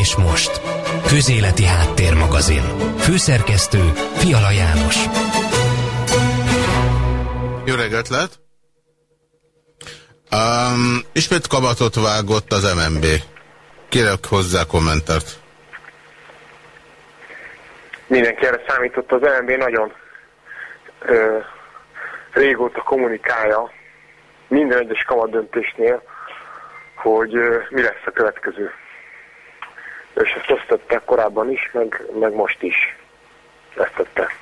és most. Közéleti Háttérmagazin. Főszerkesztő Fiala János. Jó reggelt lehet! Um, ismét kabatot vágott az MNB. Kérek hozzá kommentart. Mindenki erre számított. Az MNB nagyon ö, régóta kommunikálja minden egyes kamat döntésnél, hogy ö, mi lesz a következő. És ezt azt tette korábban is, meg, meg most is. Ezt tette.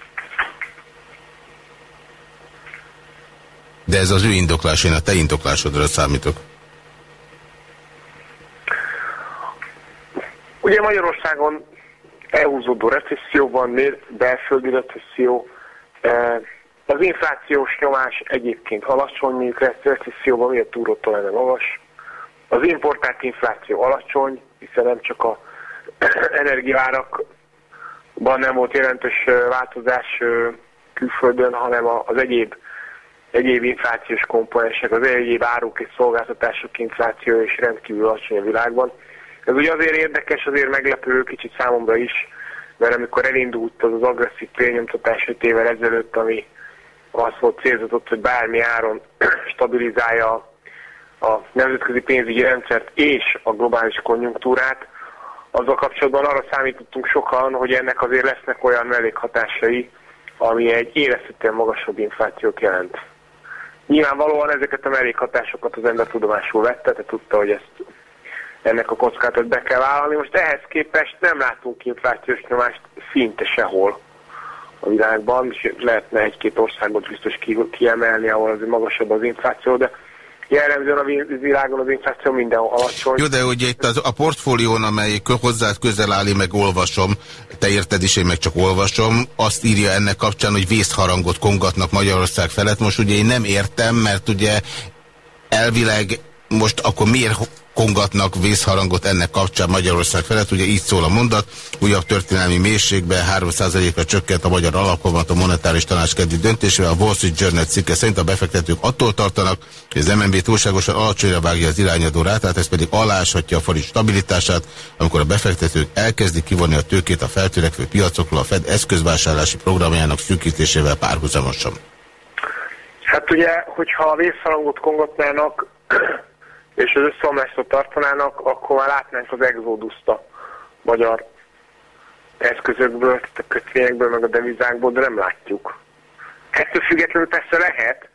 De ez az ő indoklás, én a te indoklásodra számítok. Ugye Magyarországon elhúzódó recesszió van, belföldi recesszió, az inflációs nyomás egyébként alacsony, mint recesszióban miért túrótól lenne magas. Az importált infláció alacsony, hiszen nem csak a energiárakban nem volt jelentős változás külföldön, hanem az egyéb egyéb inflációs komponensek, az egyéb áruk és szolgáltatások infláció is rendkívül alacsony a világban. Ez ugye azért érdekes, azért meglepő kicsit számomra is, mert amikor elindult az az agresszív prémnyomtatás 5 évvel ezelőtt, ami az volt célzatott, hogy bármi áron stabilizálja a nemzetközi pénzügyi rendszert és a globális konjunktúrát, azzal kapcsolatban arra számítottunk sokan, hogy ennek azért lesznek olyan mellékhatásai, ami egy érezhetően magasabb inflációt jelent. Nyilvánvalóan ezeket a mellékhatásokat az ember tudomásul vette, tehát tudta, hogy ezt ennek a kockázatot be kell vállalni. Most ehhez képest nem látunk inflációs nyomást szinte sehol a világban, és lehetne egy-két országot biztos kiemelni, ahol azért magasabb az infláció, de jellemzően a világon az infláció mindenhol alacsony. Jó, de ugye itt az, a portfólión, amely hozzád közel áll, meg olvasom, te érted is, én meg csak olvasom, azt írja ennek kapcsán, hogy vészharangot kongatnak Magyarország felett. Most ugye én nem értem, mert ugye elvileg most akkor miért kongatnak vészharangot ennek kapcsán Magyarország felett. Ugye így szól a mondat, újabb történelmi mélységben 3%-ra csökkent a magyar alapkamat a monetáris tanács kedvi döntésével. A Wall Street Journal cikke szerint a befektetők attól tartanak, hogy az MNB túlságosan alacsonyra vágja az irányadó rátát, ez pedig aláshatja a forint stabilitását, amikor a befektetők elkezdik kivonni a tőkét a feltörekvő piacokról a Fed eszközvásárlási programjának szűkítésével párhuzamosan. Hát ugye, hogyha a vészharangot kongatnának, és az összeomlásra tartanának, akkor már látnánk az exoduszt a magyar eszközökből, a kötvényekből, meg a devizákból, de nem látjuk. Ettől függetlenül persze lehet,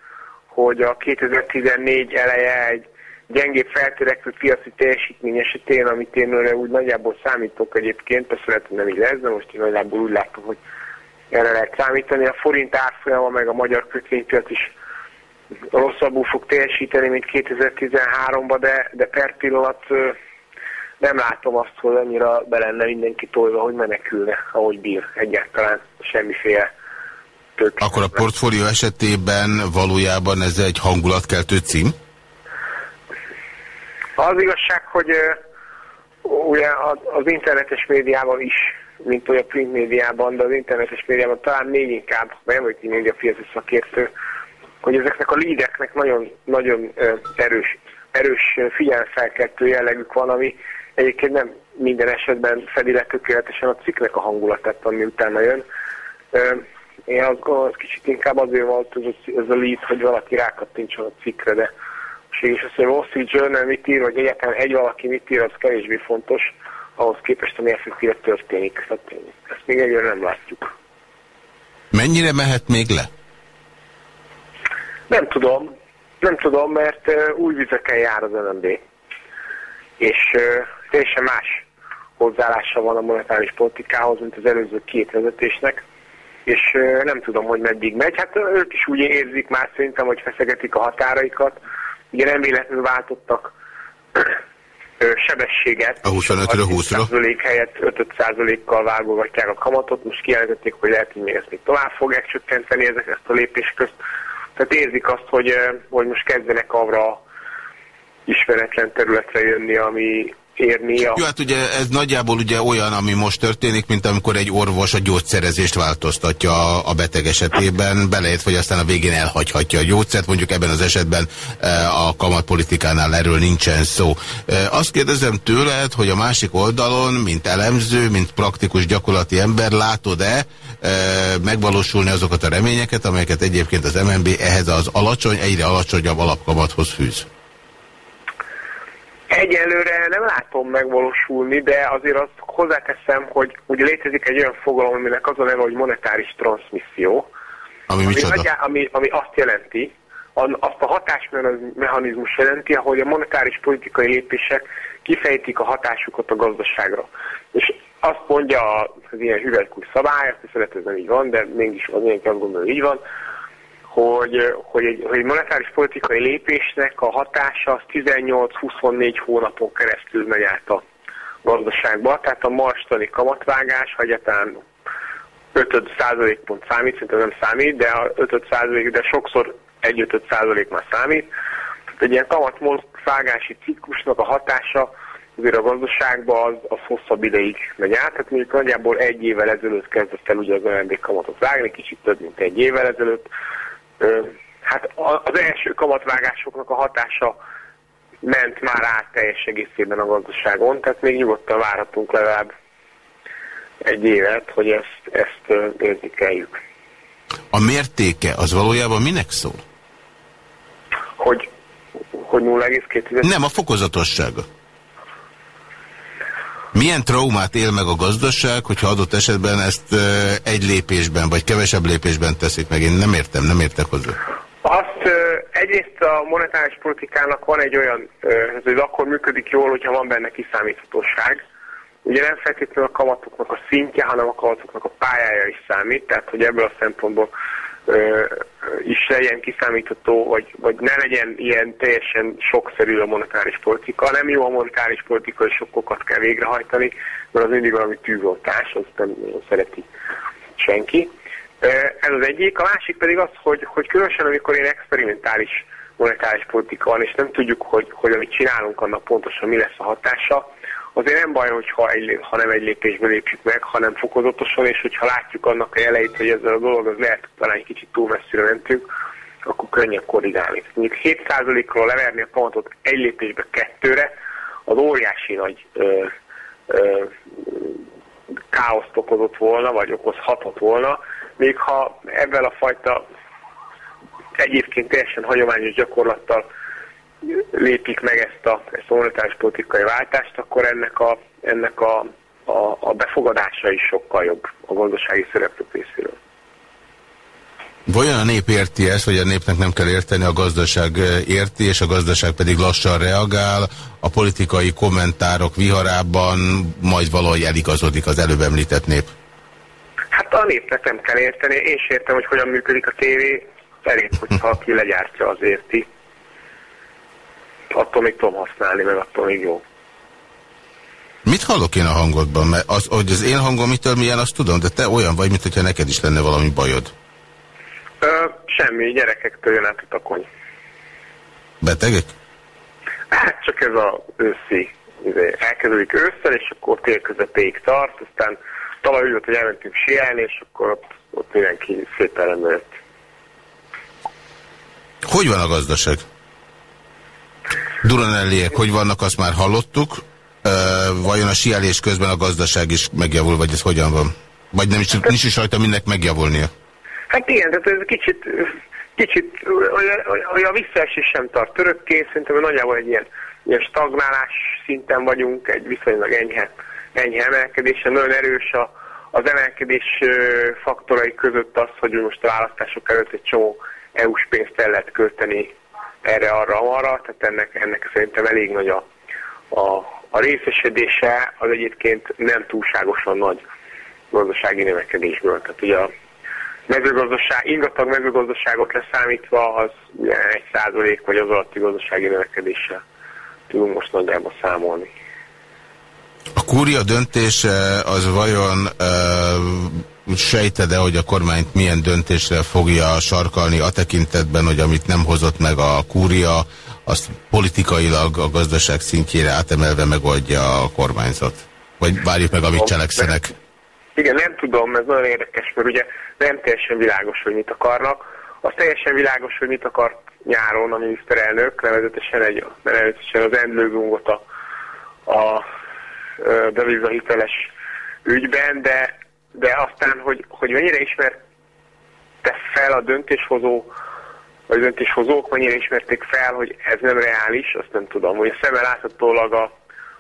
hogy a 2014 eleje egy gyengébb feltörekvő piaci teljesítmény esetén, amit én úgy nagyjából számítok egyébként, persze lehet, hogy nem így lesz, de most én nagyjából úgy látom, hogy erre lehet számítani. A forint árfolyama meg a magyar kötvénypiac is rosszabbul fog teljesíteni, mint 2013-ban, de, de per pillanat nem látom azt, hogy annyira be lenne mindenki tolva, hogy menekülne, ahogy bír egyáltalán semmiféle tök. Akkor a portfólió esetében valójában ez egy hangulatkeltő cím? Az igazság, hogy uh, ugye az internetes médiában is, mint olyan print médiában, de az internetes médiában talán még inkább, nem vagyok médiapiaci szakértő, hogy ezeknek a lídeknek nagyon, nagyon erős, erős figyelemfelkeltő jellegük van, ami egyébként nem minden esetben fedi le tökéletesen a cikknek a hangulatát, ami utána jön. Én azt hogy kicsit inkább azért volt ez a, ez a lead, hogy valaki rákattintson a cikkre, de és azt, hogy Wall Street Journal mit ír, vagy egyáltalán egy valaki mit ír, az kevésbé fontos, ahhoz képest, ami effektíve történik. Tehát ezt még egyre nem látjuk. Mennyire mehet még le? Nem tudom, nem tudom, mert új vizeken jár az LMB, és teljesen más hozzáállása van a monetáris politikához, mint az előző két vezetésnek, és nem tudom, hogy meddig megy. Hát ők is úgy érzik már szerintem, hogy feszegetik a határaikat. Ugye nem véletlenül váltottak sebességet. A 25-ről 20-ra? helyett 5-5%-kal válogatják a kamatot. Most kijelentették, hogy lehet, hogy még ezt még tovább fogják csökkenteni ezek ezt a lépés közt. Tehát érzik azt, hogy, hogy most kezdenek arra ismeretlen területre jönni, ami, érni. A... Jó, hát ugye ez nagyjából ugye olyan, ami most történik, mint amikor egy orvos a gyógyszerezést változtatja a beteg esetében, beleért, hogy aztán a végén elhagyhatja a gyógyszert, mondjuk ebben az esetben e, a kamatpolitikánál erről nincsen szó. E, azt kérdezem tőled, hogy a másik oldalon, mint elemző, mint praktikus gyakorlati ember, látod-e megvalósulni azokat a reményeket, amelyeket egyébként az MNB ehhez az alacsony, egyre alacsonyabb alapkamathoz fűz? Egyelőre nem látom megvalósulni, de azért azt hozzáteszem, hogy ugye létezik egy olyan fogalom, aminek az a neve, hogy monetáris transmisszió, ami, ami, nagyjá, ami, ami azt jelenti, azt a hatásmechanizmus jelenti, ahogy a monetáris politikai lépések kifejtik a hatásukat a gazdaságra. És azt mondja az ilyen hüvelykúj szabály, azt hiszem, ez nem így van, de mégis az ilyen azt gondolom, így van, hogy, hogy, egy, hogy egy monetáris politikai lépésnek a hatása az 18-24 hónapon keresztül megy át a gazdaságba. Tehát a marstani kamatvágás, ha egyáltalán 5% pont számít, szerintem nem számít, de a 5 százalék, de sokszor 1-5 százalék már számít. Tehát egy ilyen kamatvágási ciklusnak a hatása azért a gazdaságban az, az hosszabb ideig megy át. Tehát mondjuk nagyjából egy évvel ezelőtt kezdett el ugye az OMB kamatot vágni, kicsit több, mint egy évvel ezelőtt hát az első kamatvágásoknak a hatása ment már át teljes egészében a gazdaságon, tehát még nyugodtan várhatunk legalább egy évet, hogy ezt, ezt érzékeljük. A mértéke az valójában minek szól? Hogy, hogy 0,2? Nem, a fokozatossága. Milyen traumát él meg a gazdaság, hogyha adott esetben ezt egy lépésben, vagy kevesebb lépésben teszik meg? Én nem értem, nem értek hozzá. Azt egyrészt a monetáris politikának van egy olyan, ez akkor működik jól, hogyha van benne kiszámíthatóság. Ugye nem feltétlenül a kamatoknak a szintje, hanem a kamatoknak a pályája is számít, tehát hogy ebből a szempontból is legyen kiszámítható, vagy, vagy ne legyen ilyen teljesen sokszerű a monetáris politika. Nem jó a monetáris politika, és sokokat kell végrehajtani, mert az mindig valami tűzoltás, azt nem szereti senki. Ez az egyik. A másik pedig az, hogy, hogy különösen amikor én experimentális monetáris politika van, és nem tudjuk, hogy, hogy amit csinálunk, annak pontosan mi lesz a hatása, azért nem baj, hogyha egy, ha nem egy lépésbe lépjük meg, hanem fokozatosan, és hogyha látjuk annak a jeleit, hogy ezzel a dolog az lehet, talán egy kicsit túl messzire mentünk, akkor könnyen korrigálni. Mondjuk 7%-ról leverni a kamatot egy lépésbe kettőre, az óriási nagy ö, ö, káoszt okozott volna, vagy okozhatott volna, még ha ebben a fajta egyébként teljesen hagyományos gyakorlattal lépik meg ezt a, ezt a monetáris politikai váltást, akkor ennek a, ennek a, a, a befogadása is sokkal jobb a gazdasági szereplők részéről. Vajon a nép érti ezt, vagy a népnek nem kell érteni, a gazdaság érti, és a gazdaság pedig lassan reagál, a politikai kommentárok viharában majd valahogy eligazodik az előbb említett nép? Hát a népnek nem kell érteni, én sem értem, hogy hogyan működik a tévé, elég, hogyha aki legyártja, az érti attól még tudom használni, meg attól még jó. Mit hallok én a hangodban? Mert az, hogy az én hangom mitől milyen, azt tudom, de te olyan vagy, mintha neked is lenne valami bajod. Ö, semmi, gyerekektől jön át a takony. Betegek? Hát csak ez az őszi. Izé, elkezdődik ősszel, és akkor tél közepéig tart, aztán tavaly úgy volt, hogy elmentünk sielni, és akkor ott, ott mindenki szépen rendelt. Hogy van a gazdaság? Duranelliek, hogy vannak, azt már hallottuk. Vajon a sielés közben a gazdaság is megjavul, vagy ez hogyan van? Vagy nem is, nincs is rajta mindnek megjavulnia? Hát igen, tehát ez kicsit, kicsit olyan, olyan visszaesés sem tart örökké, szerintem nagyjából egy ilyen, ilyen stagnálás szinten vagyunk, egy viszonylag enyhe, enyhe emelkedésen. Nagyon erős a, az emelkedés faktorai között az, hogy most a választások előtt egy csomó EU-s pénzt el lehet költeni erre, arra, arra, tehát ennek, ennek szerintem elég nagy a, a, a részesedése, az egyébként nem túlságosan nagy gazdasági növekedésből. Tehát ugye a mezőgazdaság, ingatag mezőgazdaságot leszámítva az egy százalék vagy az alatti gazdasági növekedéssel tudunk most nagyjából számolni. A kúria döntése az vajon sejted-e, hogy a kormányt milyen döntésre fogja sarkalni a tekintetben, hogy amit nem hozott meg a kúria, azt politikailag a gazdaság szintjére átemelve megoldja a kormányzat? Vagy várjuk meg, amit cselekszenek? Igen, nem tudom, ez nagyon érdekes, mert ugye nem teljesen világos, hogy mit akarnak. Az teljesen világos, hogy mit akart nyáron a miniszterelnök, nevezetesen, egy, nevezetesen az endlőgungot a, a devizahiteles ügyben, de, de aztán, hogy, hogy mennyire ismerte fel a döntéshozó, vagy döntéshozók, mennyire ismerték fel, hogy ez nem reális, azt nem tudom. Hogy a szemmel láthatólag a,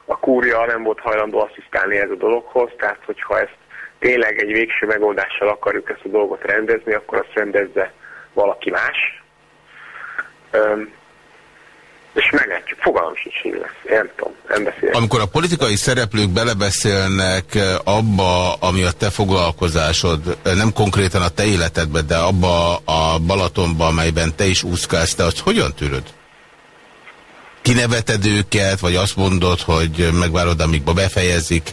a kúria nem volt hajlandó asszisztálni ez a dologhoz, tehát hogyha ezt tényleg egy végső megoldással akarjuk ezt a dolgot rendezni, akkor azt rendezze valaki más. És meglátjuk, fogalmam sincs, hogy lesz. Nem tudom, nem beszélek. Amikor a politikai szereplők belebeszélnek abba, ami a te foglalkozásod, nem konkrétan a te életedbe, de abba a Balatonba, amelyben te is úszkálsz, te azt hogyan tűröd? Kineveted őket, vagy azt mondod, hogy megvárod, amíg befejezik?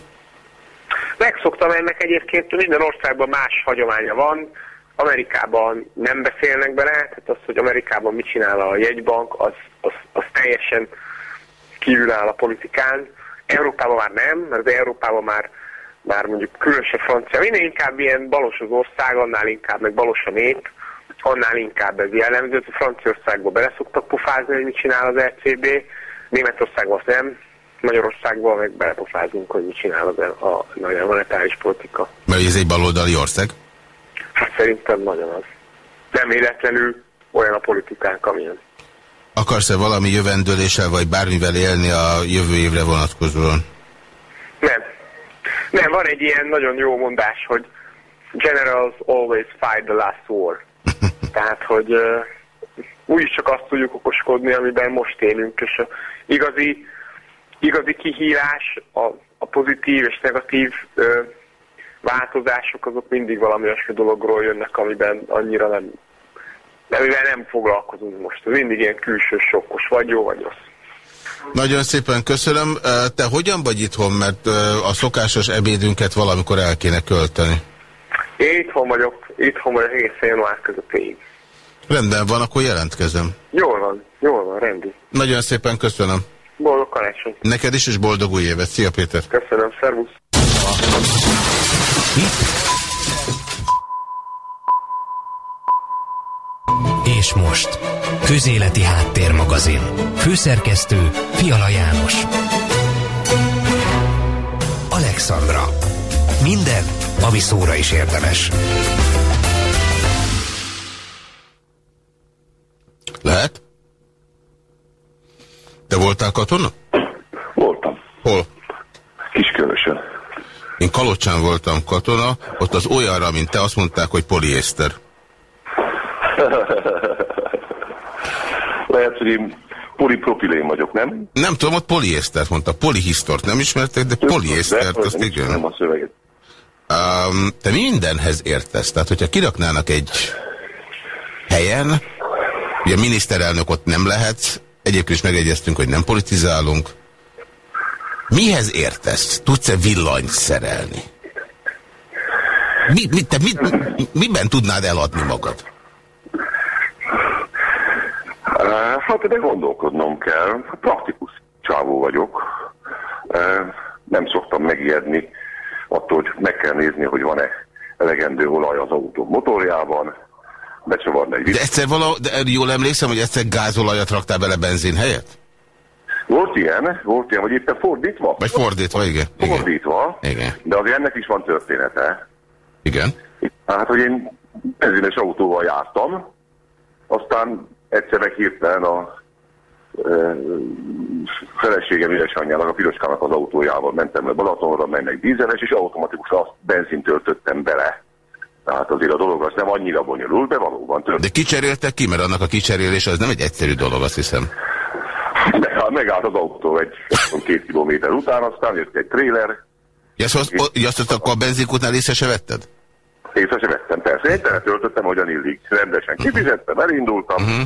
Megszoktam ennek egyébként, minden országban más hagyománya van. Amerikában nem beszélnek bele, tehát az, hogy Amerikában mit csinál a jegybank, az, az, az teljesen kívül áll a politikán. Európában már nem, mert az Európában már, már mondjuk különösen francia, minél inkább ilyen balos az ország, annál inkább meg balos a nép, annál inkább ez jellemző. Franciaországban bele szoktak pofázni, hogy mit csinál az ECB, Németországban azt nem, Magyarországban meg belepofázunk, hogy mit csinál az a, a, a monetáris politika. Mert ez egy baloldali ország? Hát szerintem nagyon az. Nem véletlenül olyan a politikánk, amilyen. Akarsz-e valami jövendőléssel, vagy bármivel élni a jövő évre vonatkozóan? Nem. Nem, van egy ilyen nagyon jó mondás, hogy generals always fight the last war. Tehát, hogy uh, úgyis csak azt tudjuk okoskodni, amiben most élünk, és a igazi, igazi kihívás, a, a pozitív és negatív uh, változások azok mindig valami olyasmi dologról jönnek, amiben annyira nem, amivel nem foglalkozunk most. Mindig ilyen külső sokkos, vagy jó, vagy rossz. Nagyon szépen köszönöm. Te hogyan vagy itthon, mert a szokásos ebédünket valamikor el kéne költeni? Én itthon vagyok, itthon vagyok egészen január közepéig. Rendben van, akkor jelentkezem. Jól van, jól van, rendi. Nagyon szépen köszönöm. Boldog karácsony. Neked is, és boldog új évet. Szia Péter. Köszönöm, szervusz. És most, Közéleti Háttérmagazin. Főszerkesztő Fiala János. Alexandra. Minden, ami szóra is érdemes. Lehet? Te voltál katona? Voltam. Hol? Kiskörösön. Én Kalocsán voltam katona, ott az olyanra, mint te, azt mondták, hogy poliészter. Lehet, hogy én polipropilén vagyok, nem? Nem tudom, ott poliésztert mondta. Polihisztort nem ismertek, de poliésztert, azt nem igen. Nem a szöveget. Um, te mindenhez értesz. Tehát, hogyha kiraknának egy helyen, ugye miniszterelnök ott nem lehet, egyébként is megegyeztünk, hogy nem politizálunk. Mihez értesz? Tudsz-e villanyt szerelni? Mi, mi, te mi, miben tudnád eladni magad? Uh, hát de gondolkodnom kell. Praktikus csávó vagyok. Uh, nem szoktam megijedni attól, hogy meg kell nézni, hogy van-e elegendő olaj az autó motorjában, becsavarni egy De egyszer vala, de jól emlékszem, hogy egyszer gázolajat raktál bele benzin helyett? Volt ilyen, volt ilyen, vagy éppen fordítva? Vagy fordítva, igen. igen. Fordítva, Igen. de azért ennek is van története. Igen. Hát, hogy én benzines autóval jártam, aztán egyszer meg hirtelen a e, feleségem édesanyjának, a piroskának az autójával mentem le Balatonra, mennek dízeles, és automatikusan azt benzint töltöttem bele. Tehát azért a dolog az nem annyira bonyolult, de valóban történt. De kicseréltek ki, mert annak a kicserélés az nem egy egyszerű dolog, azt hiszem. Megállt, megállt az autó egy két kilométer után, aztán jött egy tréler, Ja, azt, azt, azt, azt akkor a benzinkútnál észre se vetted? észre se vettem. Persze, tele töltöttem, hogyan illik. Rendesen kifizettem, elindultam, Mhm.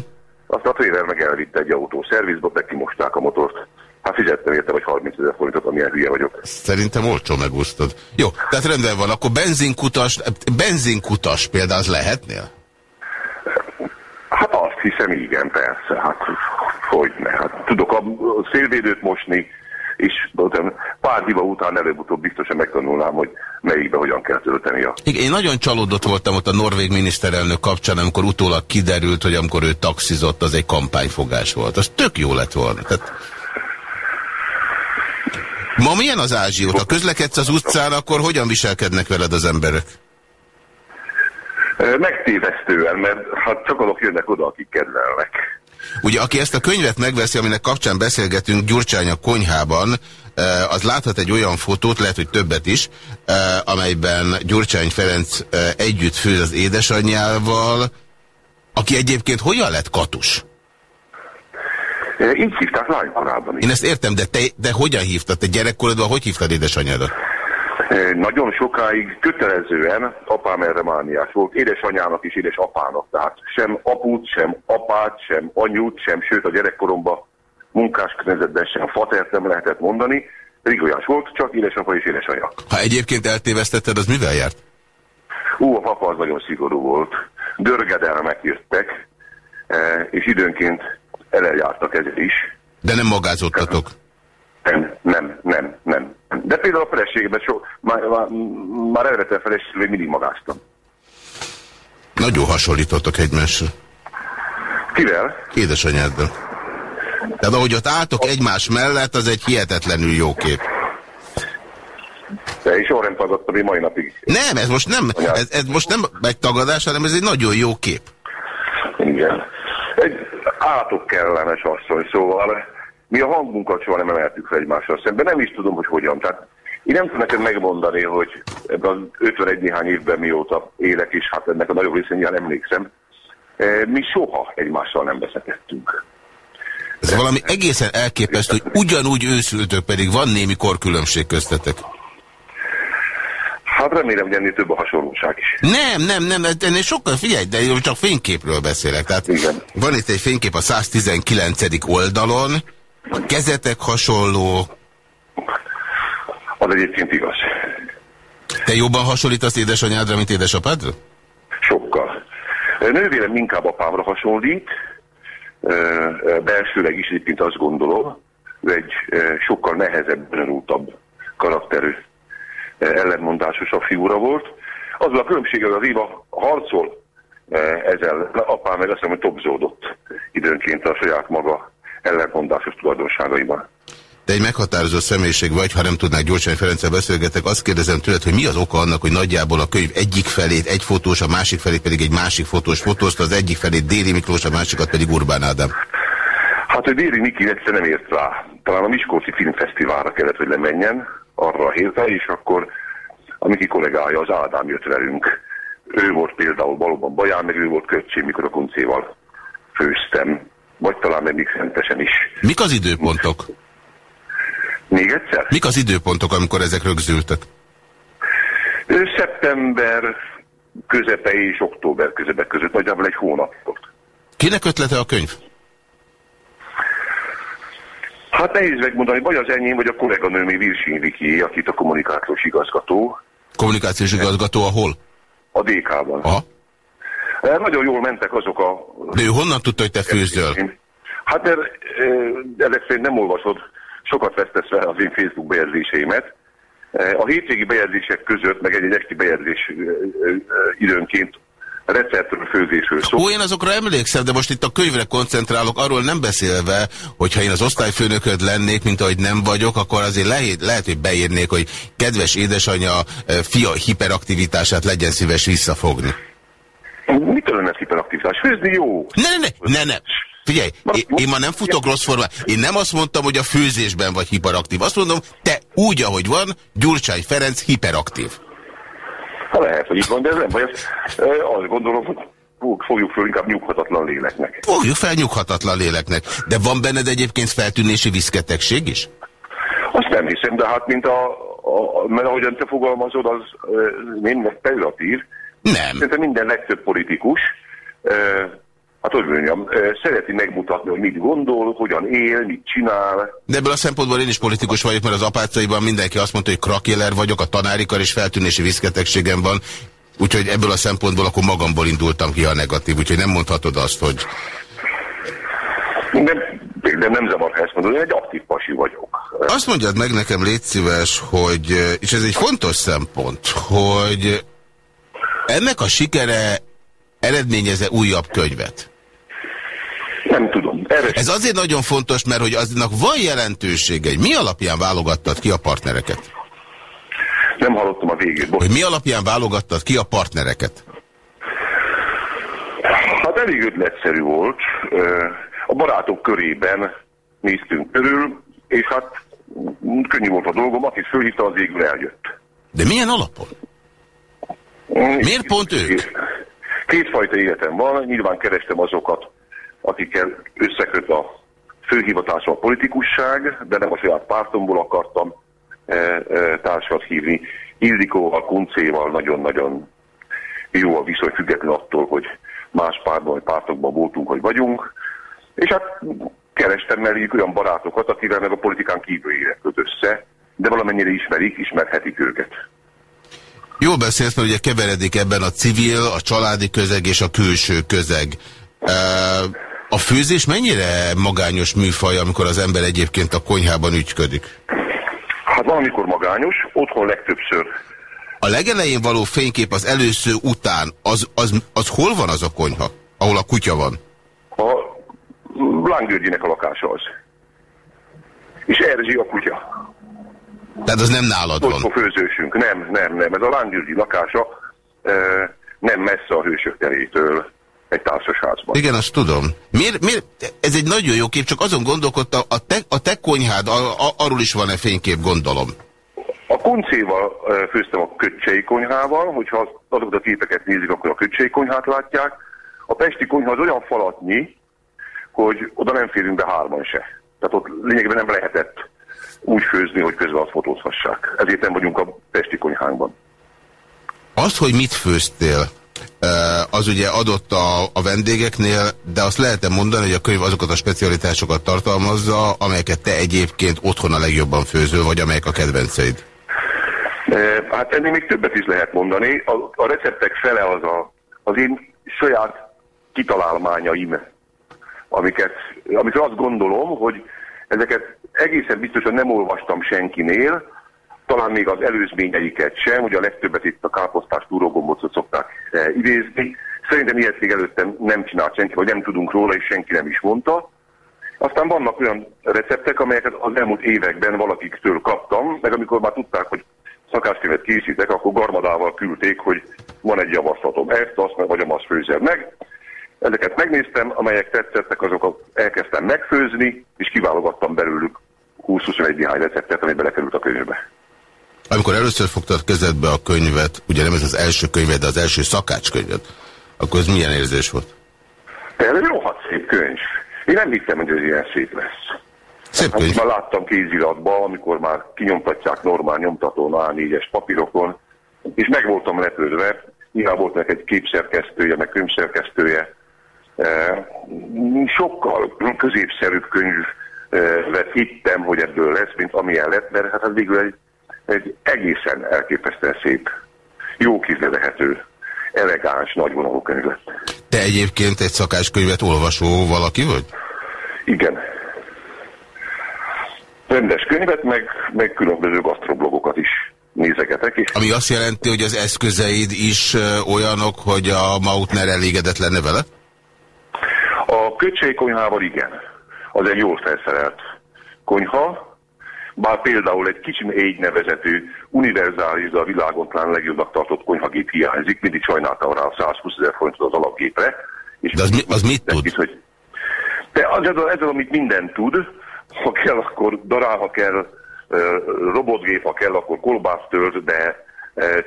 Azt a tréler meg elvitte egy autó szervizbe, de kimosták a motort. Hát fizettem érte, vagy 30 ezer forintot, amilyen hülye vagyok. Szerintem olcsó megúsztad. Jó, tehát rendben van, akkor benzinkutas, benzinkutas például az lehetnél? Hát azt hiszem, igen, persze. Hát Hogyne. Hát tudok a szélvédőt mosni, és pár hiba után előbb-utóbb biztosan megtanulnám, hogy melyikbe hogyan kell tölteni a... Én nagyon csalódott voltam ott a norvég miniszterelnök kapcsán, amikor utólag kiderült, hogy amikor ő taxizott, az egy kampányfogás volt. Az tök jó lett volna. Tehát... Ma milyen az ázsiót? Ha közlekedsz az utcán, akkor hogyan viselkednek veled az emberek? Megtévesztően, mert hát csak azok jönnek oda, akik kedvelnek. Ugye, aki ezt a könyvet megveszi, aminek kapcsán beszélgetünk Gyurcsány a konyhában, az láthat egy olyan fotót, lehet, hogy többet is, amelyben Gyurcsány Ferenc együtt főz az édesanyjával, aki egyébként hogyan lett katus? Így hívták lánykorában is. Én ezt értem, de te de hogyan hívtad? Te gyerekkorodban hogy hívtad édesanyádat? Nagyon sokáig kötelezően apám erre mániás volt, édesanyának is, édesapának. Tehát sem apút, sem apát, sem anyút, sem, sőt a gyerekkoromban munkás környezetben sem fatert nem lehetett mondani. Rigolyás volt, csak édesapa és édesanyja. Ha egyébként eltévesztetted, az mivel járt? Ú, a papa az nagyon szigorú volt. Dörgedelmek jöttek, és időnként eleljártak ezzel is. De nem magázottatok? Nem, nem, nem, nem. De például a feleségében so, már, már, már eredetlen feleségében mindig magáztam. Nagyon hasonlítottak egymásra. Kivel? Édesanyáddal. Tehát ahogy ott álltok egymás mellett, az egy hihetetlenül jó kép. De is orrend tagadtam, mai napig. Nem, ez most nem, ez, ez most nem egy tagadás, hanem ez egy nagyon jó kép. Igen. Egy átok kellemes asszony, szóval mi a hangunkat soha nem emeltük fel egymással szemben. Nem is tudom, hogy hogyan. Tehát én nem tudom neked megmondani, hogy ebben az 51 néhány évben mióta élek, és hát ennek a nagyobb részén nyilván emlékszem, eh, mi soha egymással nem veszekedtünk. Ez valami egészen elképesztő, hogy ugyanúgy őszültök, pedig van némi korkülönbség köztetek. Hát remélem, hogy ennél több a hasonlóság is. Nem, nem, nem, ennél sokkal, figyelj, de én csak fényképről beszélek. Tehát Igen. Van itt egy fénykép a 119. oldalon, a kezetek hasonló. Az egyébként igaz. Te jobban hasonlítasz édesanyádra, mint édesapádra? Sokkal. Nővérem inkább apámra hasonlít, belsőleg is egyébként azt gondolom, ő egy sokkal nehezebb, bonyolultabb karakterű, ellenmondásosabb figura volt. Az a különbség, az Éva harcol ezzel, apám meg azt hiszem, hogy topzódott időnként a saját maga ellentmondásos tulajdonságaiban. Te egy meghatározó személyiség vagy, ha nem tudnák gyorsan Ferenccel beszélgetek, azt kérdezem tőled, hogy mi az oka annak, hogy nagyjából a könyv egyik felét egy fotós, a másik felét pedig egy másik fotós fotózta, az egyik felét Déri Miklós, a másikat pedig Urbán Ádám. Hát, hogy Déri Miki egyszer nem ért rá. Talán a Miskolci Filmfesztiválra kellett, hogy lemenjen arra a hétre, és akkor a Miki kollégája, az Ádám jött velünk. Ő volt például valóban Baján, meg ő volt Köcsé, mikor a kuncéval főztem vagy talán még szentesen is. Mik az időpontok? Még egyszer? Mik az időpontok, amikor ezek rögzültek? Szeptember közepe és október közepe között, nagyjából egy hónap volt. Kinek ötlete a könyv? Hát nehéz megmondani, vagy az enyém, vagy a kolléganőmi Virsin Viki, akit a kommunikációs igazgató. Kommunikációs igazgató ahol? A DK-ban. Aha. Nagyon jól mentek azok a... De ő honnan tudta, hogy te főzöl? Hát mert ezek szerint nem olvasod, sokat vesztesz fel az én Facebook bejegyzéseimet. A hétvégi bejegyzések között, meg egy-egy esti bejegyzés időnként receptről, főzésről szó. Ó, én azokra emlékszem, de most itt a könyvre koncentrálok, arról nem beszélve, hogyha én az osztályfőnököd lennék, mint ahogy nem vagyok, akkor azért lehet, lehet hogy beírnék, hogy kedves édesanyja fia hiperaktivitását legyen szíves visszafogni. Mitől lenne hiperaktivitás? Főzni jó. Ne, ne, ne, ne, ne. Figyelj, én, én ma nem futok rossz formán. Én nem azt mondtam, hogy a főzésben vagy hiperaktív. Azt mondom, te úgy, ahogy van, Gyurcsány Ferenc hiperaktív. Ha lehet, hogy így van, de ez nem baj. Azt gondolom, hogy fogjuk föl inkább nyughatatlan léleknek. Fogjuk fel nyughatatlan léleknek. De van benned egyébként feltűnési viszketegség is? Azt nem hiszem, de hát mint a, a mert ahogyan te fogalmazod, az nem pejoratív. Nem. Szerintem minden legtöbb politikus hát hogy mondjam, szereti megmutatni, hogy mit gondol, hogyan él, mit csinál. De ebből a szempontból én is politikus vagyok, mert az apácaiban mindenki azt mondta, hogy krakéler vagyok, a tanárikar és feltűnési viszketegségem van, úgyhogy ebből a szempontból akkor magamból indultam ki a negatív, úgyhogy nem mondhatod azt, hogy... De De nem zavar, ha ezt mondod, én egy aktív pasi vagyok. Azt mondjad meg nekem, légy szíves, hogy, és ez egy fontos szempont, hogy ennek a sikere eredményeze újabb könyvet? Nem tudom. Erre Ez azért nagyon fontos, mert hogy aznak van jelentősége. Mi alapján válogattad ki a partnereket? Nem hallottam a végét. Hogy mi alapján válogattad ki a partnereket? Hát elég ötletszerű volt. A barátok körében néztünk körül, és hát könnyű volt a dolgom, akit fölhívta, az végül eljött. De milyen alapon? Miért pont ők? Kétfajta életem van, nyilván kerestem azokat, akikkel összeköt a főhivatásom a politikusság, de nem a saját pártomból akartam e, e, társat hívni. Ildikóval, Kuncéval nagyon-nagyon jó a viszony, független attól, hogy más pártban vagy pártokban voltunk, hogy vagyunk. És hát kerestem melléjük olyan barátokat, akivel meg a politikán kívül köt össze, de valamennyire ismerik, ismerhetik őket. Jól beszélsz, mert ugye keveredik ebben a civil, a családi közeg és a külső közeg. A főzés mennyire magányos műfaj, amikor az ember egyébként a konyhában ügyködik? Hát valamikor magányos, otthon legtöbbször. A legelején való fénykép az először után, az, az, az hol van az a konyha, ahol a kutya van? A Lángyörgyinek a lakása az. És Erzsi a kutya. Tehát az nem nálad van? A főzősünk. Nem, nem, nem. Ez a Lángyörgyi lakása e, nem messze a hősök terétől egy társasházban. Igen, azt tudom. Miért, miért, ez egy nagyon jó kép, csak azon gondolkodtam, a te, a te konyhád, a, a, arról is van-e fénykép, gondolom. A kuncéval főztem a köcsei konyhával, hogyha azokat a képeket nézik, akkor a köcsei konyhát látják. A pesti konyha az olyan falatnyi, hogy oda nem férünk be hárman se. Tehát ott lényegében nem lehetett úgy főzni, hogy közben azt fotózhassák. Ezért nem vagyunk a pesti konyhánkban. Az, hogy mit főztél, az ugye adott a, a vendégeknél, de azt lehetem mondani, hogy a könyv azokat a specialitásokat tartalmazza, amelyeket te egyébként otthon a legjobban főzöl, vagy amelyek a kedvenceid? Hát ennél még többet is lehet mondani. A, a receptek fele az a, az én saját kitalálmányaim, amiket, amikről azt gondolom, hogy ezeket egészen biztosan nem olvastam senkinél, talán még az előzményeiket sem, ugye a legtöbbet itt a káposztás túrógombocot szokták e, idézni. Szerintem ilyet még előttem nem csinált senki, vagy nem tudunk róla, és senki nem is mondta. Aztán vannak olyan receptek, amelyeket az elmúlt években valakiktől kaptam, meg amikor már tudták, hogy szakáskönyvet készítek, akkor garmadával küldték, hogy van egy javaslatom, ezt, azt, vagy azt főzem meg. Ezeket megnéztem, amelyek tetszettek, azokat elkezdtem megfőzni, és kiválogattam belőlük 20-21 néhány receptet, ami belekerült a könyvbe. Amikor először fogtad kezedbe a könyvet, ugye nem ez az első könyved, de az első szakácskönyved, akkor ez milyen érzés volt? Ez egy rohadt szép könyv. Én nem hittem, hogy ez ilyen szép lesz. Szép hát, könyv. Már láttam kéziratban, amikor már kinyomtatják normál nyomtatón A4-es papírokon, és meg voltam lepődve. Nyilván volt neki egy képszerkesztője, meg könyvszerkesztője. Sokkal középszerűbb könyvet hittem, hogy ebből lesz, mint amilyen lett, mert hát ez végül egy egy egészen elképesztően szép, jó kizlehető, elegáns, nagyvonalú könyv lett. Te egyébként egy szakáskönyvet olvasó valaki vagy? Igen. Rendes könyvet, meg, meg különböző gasztroblogokat is nézegetek. És... Ami azt jelenti, hogy az eszközeid is olyanok, hogy a Mautner elégedett lenne vele? A köcsei konyhával igen. Az egy jól felszerelt konyha, bár például egy kicsim egy nevezetű, univerzális, de a világon talán legjobbnak tartott konyhagép hiányzik, mindig sajnáltam rá a 120 ezer forintot az alapgépre. És de az, mi, az mit tud? Kis, hogy... De az, ez, ez amit minden tud, ha kell, akkor darál, ha kell, robotgép, ha kell, akkor kolbászt tölt, de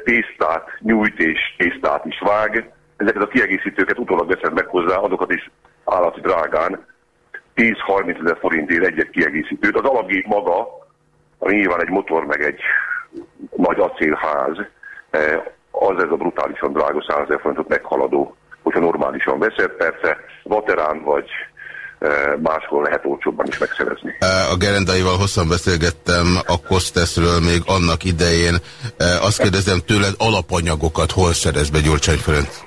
tésztát nyújt és tésztát is vág. Ezeket a kiegészítőket utólag veszed meg hozzá, azokat is állati drágán, 10-30 ezer forintért egy-egy kiegészítőt. Az alapgép maga ami nyilván egy motor, meg egy nagy acélház, e, az ez a brutálisan drága 100 ezer forintot meghaladó, hogyha normálisan veszed, persze vaterán vagy e, máshol lehet olcsóbban is megszerezni. E, a Gerendaival hosszan beszélgettem a Kosteszről még annak idején. Azt kérdezem tőled, alapanyagokat hol szerez be Gyurcsány Ferenc?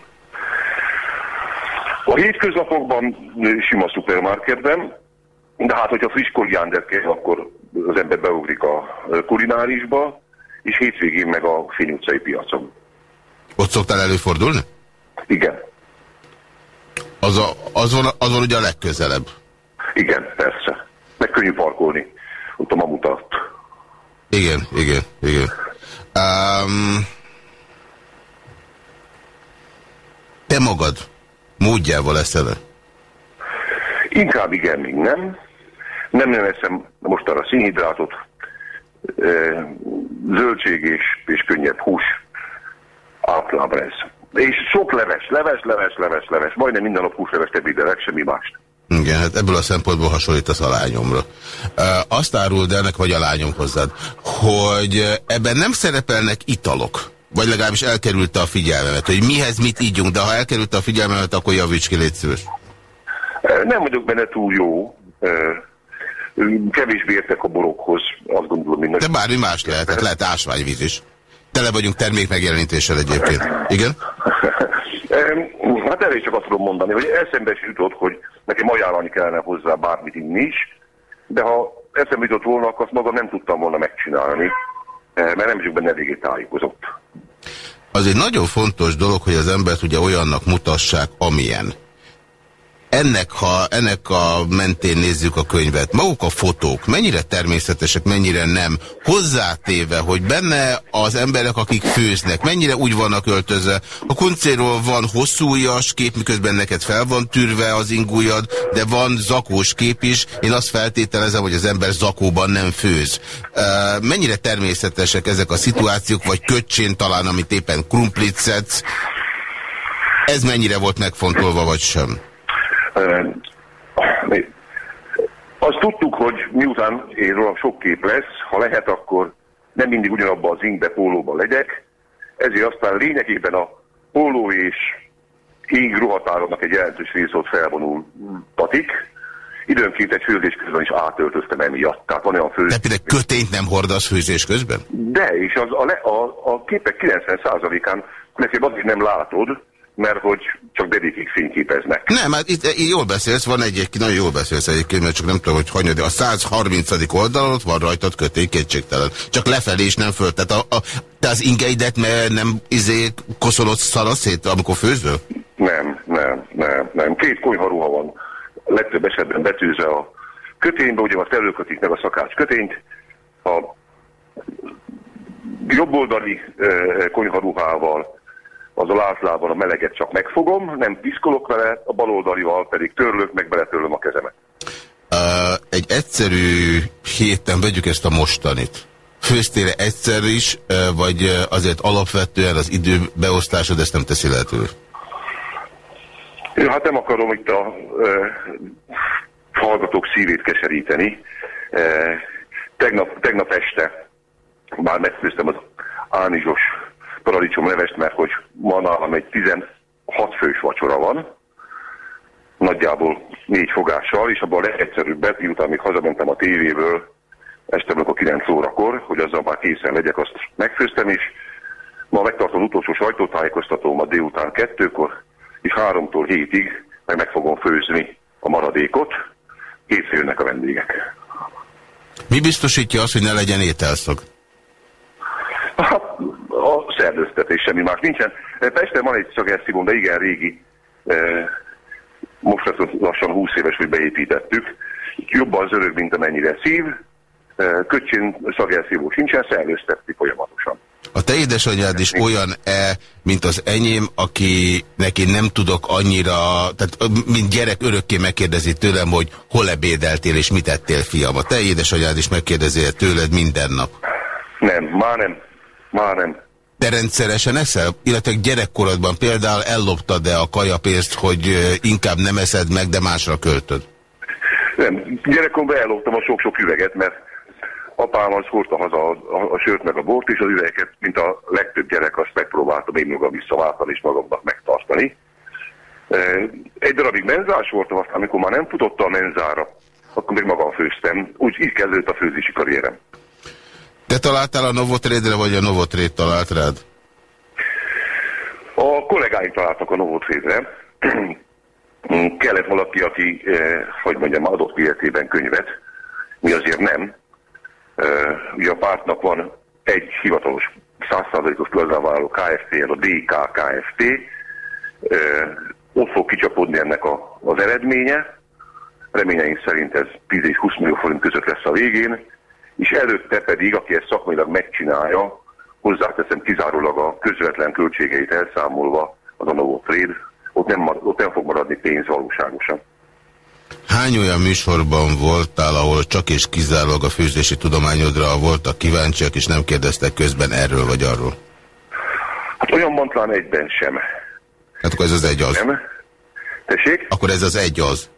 A hétköznapokban sima szupermarketben, de hát, hogyha friss koriánder kell, akkor az ember beugrik a kulinárisba, és hétvégén meg a Fény utcai piacon. Ott szoktál előfordulni? Igen. Az, a, az, van, az van ugye a legközelebb? Igen, persze. Meg könnyű parkolni. Ott a mamutat. Igen, igen, igen. Um, te magad módjával eszel -e? Inkább igen, még nem. Nem nem eszem most arra színhidrátot, zöldség és, és könnyebb hús. Általában ez. És sok leves, leves, leves, leves, leves. Majdnem minden nap húsleves ebédelek, semmi más. Igen, hát ebből a szempontból hasonlítasz a lányomra. Uh, azt áruld el, vagy a lányom hozzád, hogy ebben nem szerepelnek italok, vagy legalábbis elkerülte a figyelmemet, hogy mihez mit ígyunk, de ha elkerülte a figyelmemet, akkor javíts ki, légy szíves. Nem vagyok benne túl jó. Kevésbé értek a borokhoz, azt gondolom, minden. De bármi más lehet, tehát lehet ásványvíz is. Tele vagyunk termék megjelenítéssel egyébként. Igen? hát elég csak azt tudom mondani, hogy eszembe is jutott, hogy nekem ajánlani kellene hozzá bármit inni is, de ha eszembe jutott volna, akkor azt magam nem tudtam volna megcsinálni, mert nem vagyok benne eléggé tájékozott. Az egy nagyon fontos dolog, hogy az embert ugye olyannak mutassák, amilyen ennek, ha ennek a mentén nézzük a könyvet, maguk a fotók mennyire természetesek, mennyire nem, hozzátéve, hogy benne az emberek, akik főznek, mennyire úgy vannak öltözve. A kuncéról van hosszújas kép, miközben neked fel van tűrve az ingújad, de van zakós kép is. Én azt feltételezem, hogy az ember zakóban nem főz. Mennyire természetesek ezek a szituációk, vagy köcsén talán, amit éppen krumplit szedsz, ez mennyire volt megfontolva, vagy sem? Azt tudtuk, hogy miután én rólam sok kép lesz, ha lehet, akkor nem mindig ugyanabban az ingbe, pólóban legyek, ezért aztán lényegében a póló és ing ruhatárodnak egy jelentős rész ott patik. Időnként egy főzés közben is átöltöztem emiatt. Tehát van olyan főzés. De például kötényt nem hordasz főzés közben? De, és az, a, a, a képek 90%-án neked azért nem látod, mert hogy csak dedikig fényképeznek. Nem, hát itt, itt jól beszélsz, van egy, egy nagyon jól beszélsz egyébként, mert csak nem tudom, hogy hanyad, de a 130. oldalon ott van rajtad kötény kétségtelen. Csak lefelé is nem föl. Tehát a, a, te az ingeidet mert nem izé koszolod szaraszét, amikor főzöl? Nem, nem, nem, nem. Két konyharuha van legtöbb esetben betűzve a köténybe, ugye azt előkötik meg a szakács kötényt. A jobboldali eh, konyharuhával azzal általában a meleget csak megfogom, nem piszkolok vele, a baloldalival pedig törlök, meg beletörlöm a kezemet. Uh, egy egyszerű héten, vegyük ezt a mostanit. Főztére egyszer is, vagy azért alapvetően az időbeosztásod ezt nem teszi lehetővé? Hát nem akarom itt a uh, hallgatók szívét keseríteni. Uh, tegnap, tegnap este már megfőztem az ánizsos levest, mert hogy nálam egy 16 fős vacsora van, nagyjából négy fogással, és abban a legegyszerűbbet, miután még hazamentem a tévéből, este a 9 órakor, hogy azzal már készen legyek, azt megfőztem, és ma megtartom utolsó sajtótájékoztatóm a délután kettőkor, és háromtól hétig meg meg fogom főzni a maradékot, hétfő jönnek a vendégek. Mi biztosítja azt, hogy ne legyen ételszak? Hát, a szerdőztetés, semmi más nincsen. Pesten van egy szagerszívon, de igen régi, most lassan 20 éves, hogy beépítettük. Jobban zörög, mint amennyire szív. Köcsén szagerszívó sincsen, szellőztetni folyamatosan. A te édesanyád is olyan-e, mint az enyém, aki neki nem tudok annyira, tehát mint gyerek örökké megkérdezi tőlem, hogy hol ebédeltél és mit ettél, fiam. A te édesanyád is megkérdezi tőled minden nap. Nem, már nem. Már nem. De rendszeresen eszel? Illetve gyerekkorodban például elloptad-e a kajapénzt, hogy inkább nem eszed meg, de másra költöd? Nem, gyerekkorban elloptam a sok-sok üveget, mert apám az hordta haza a, a, a sört meg a bort, és az üvegeket, mint a legtöbb gyerek, azt megpróbáltam én magam visszaváltani és magamnak megtartani. Egy darabig menzás voltam, aztán amikor már nem futotta a menzára, akkor még magam főztem. Úgy így kezdődött a főzési karrierem. Te találtál a Novotrédre, vagy a Novotréd talált rád? A kollégáim találtak a Novotrédre. Mm, kellett valaki, aki, eh, hogy mondjam, adott életében könyvet, mi azért nem. Eh, ugye a pártnak van egy hivatalos százszázalékos tulajdonvállaló KFT, a DK KFT, eh, ott fog kicsapodni ennek a, az eredménye, reményeink szerint ez 10 és 20 millió forint között lesz a végén, és előtte pedig, aki ezt szakmailag megcsinálja, hozzáteszem kizárólag a közvetlen költségeit elszámolva az a Novo Trade, ott nem, ott nem fog maradni pénz valóságosan. Hány olyan műsorban voltál, ahol csak és kizárólag a főzési tudományodra voltak kíváncsiak, és nem kérdeztek közben erről vagy arról? Hát olyan talán egyben sem. Hát akkor ez az egy az. Nem? Tessék? Akkor ez az egy az.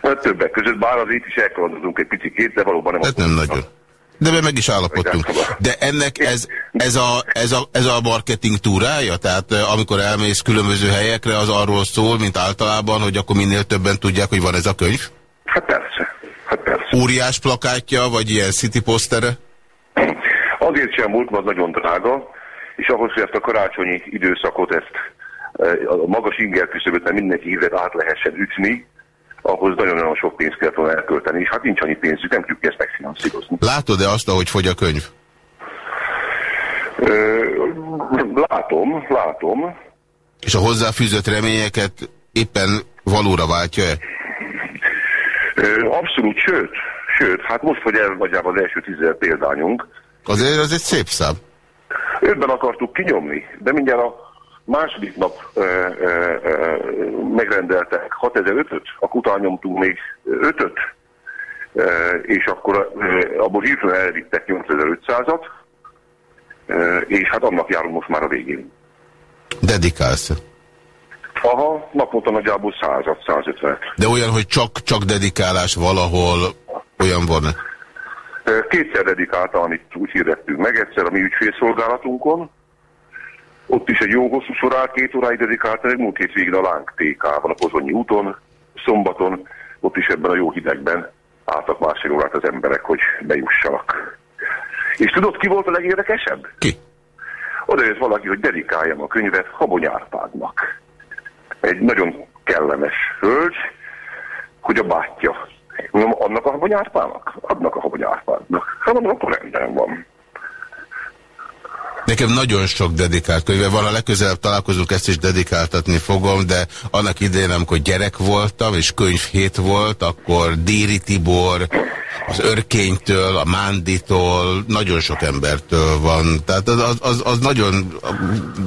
Többek között, bár az itt is elkalandozunk egy picit, de valóban nem... Hát nem nagyon. De be meg is állapodtunk. De ennek ez, ez, a, ez, a, ez a marketing túrája? Tehát amikor elmész különböző helyekre, az arról szól, mint általában, hogy akkor minél többen tudják, hogy van ez a könyv? Hát persze. Hát persze. Óriás plakátja, vagy ilyen city postere? Azért sem volt, mert nagyon drága, és ahhoz, hogy ezt a karácsonyi időszakot, ezt a magas inger küszöböt, mert mindenki hívet át lehessen ütni, ahhoz nagyon-nagyon sok pénzt kellett volna elkölteni, és hát nincs annyi pénzük, nem tudjuk ezt megfinanszírozni. Látod-e azt, ahogy fogy a könyv? Ö, látom, látom. És a hozzáfűzött reményeket éppen valóra váltja-e? Abszolút, sőt, sőt, hát most, hogy el nagyjából az első tízezer példányunk. Azért az egy szép szám. Ötben akartuk kinyomni, de mindjárt a második nap ö, ö, ö, megrendeltek 6005-öt, akkor utána nyomtunk még 5-öt, és akkor ö, abból hirtelen elvittek 8500-at, és hát annak járunk most már a végén. Dedikálsz? Aha, naponta nagyjából 100 150 De olyan, hogy csak, csak dedikálás valahol, olyan van -e? Kétszer dedikálta, amit úgy hirdettünk meg, egyszer a mi ügyfélszolgálatunkon, ott is egy jó hosszú sorát, két óráig dedikálta, egy múlt hét végén a Láng TK-ban, a Pozsonyi úton, szombaton, ott is ebben a jó hidegben álltak másfél órát az emberek, hogy bejussanak. És tudod, ki volt a legérdekesebb? Ki? Oda jött valaki, hogy dedikáljam a könyvet Habony Árpádnak. Egy nagyon kellemes hölgy, hogy a bátyja. Mondom, annak a Habony Árpának? Adnak a Habony Árpádnak. Hát mondom, akkor rendben van. Nekem nagyon sok dedikált könyve van, a legközelebb találkozunk, ezt is dedikáltatni fogom, de annak idején, amikor gyerek voltam, és könyvhét volt, akkor Déri Tibor, az Örkénytől, a Mánditól, nagyon sok embertől van. Tehát az, az, az nagyon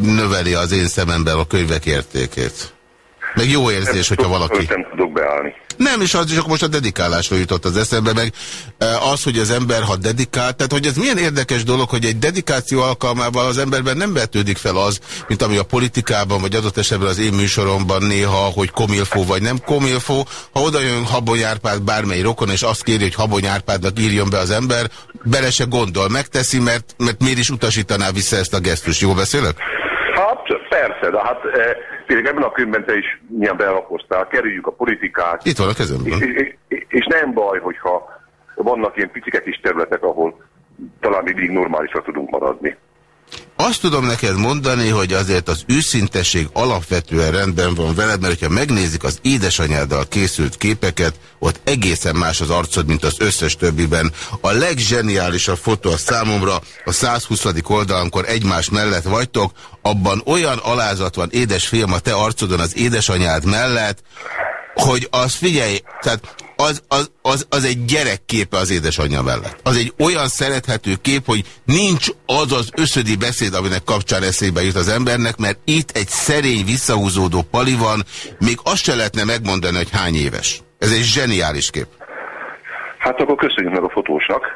növeli az én szememben a könyvek értékét. Meg jó érzés, hogyha valaki... Nem tudok beállni. Nem, és az csak most a dedikálásról jutott az eszembe, meg e, az, hogy az ember, ha dedikál, tehát hogy ez milyen érdekes dolog, hogy egy dedikáció alkalmával az emberben nem vetődik fel az, mint ami a politikában, vagy adott esetben az én műsoromban néha, hogy komilfó vagy nem komilfó. Ha oda jön Habony Árpád bármely rokon, és azt kéri, hogy Habony Árpádnak írjon be az ember, bele se gondol, megteszi, mert, mert miért is utasítaná vissza ezt a gesztust. Jó beszélek? Persze, de hát... E Tényleg ebben a könyvben te is milyen belapoztál, kerüljük a politikát. Itt van a kezemben. És, és, és nem baj, hogyha vannak ilyen picike kis területek, ahol talán még normálisra tudunk maradni. Azt tudom neked mondani, hogy azért az őszintesség alapvetően rendben van veled, mert hogyha megnézik az édesanyáddal készült képeket, ott egészen más az arcod, mint az összes többiben. A legzseniálisabb fotó a számomra a 120. oldal, amikor egymás mellett vagytok, abban olyan alázat van, édes fiam, a te arcodon az édesanyád mellett, hogy az figyelj, tehát az, az, az, az egy gyerekképe az édesanyja mellett. Az egy olyan szerethető kép, hogy nincs az az összödi beszéd, aminek kapcsán eszébe jut az embernek, mert itt egy szerény, visszahúzódó pali van, még azt se lehetne megmondani, hogy hány éves. Ez egy zseniális kép. Hát akkor köszönjük meg a fotósnak.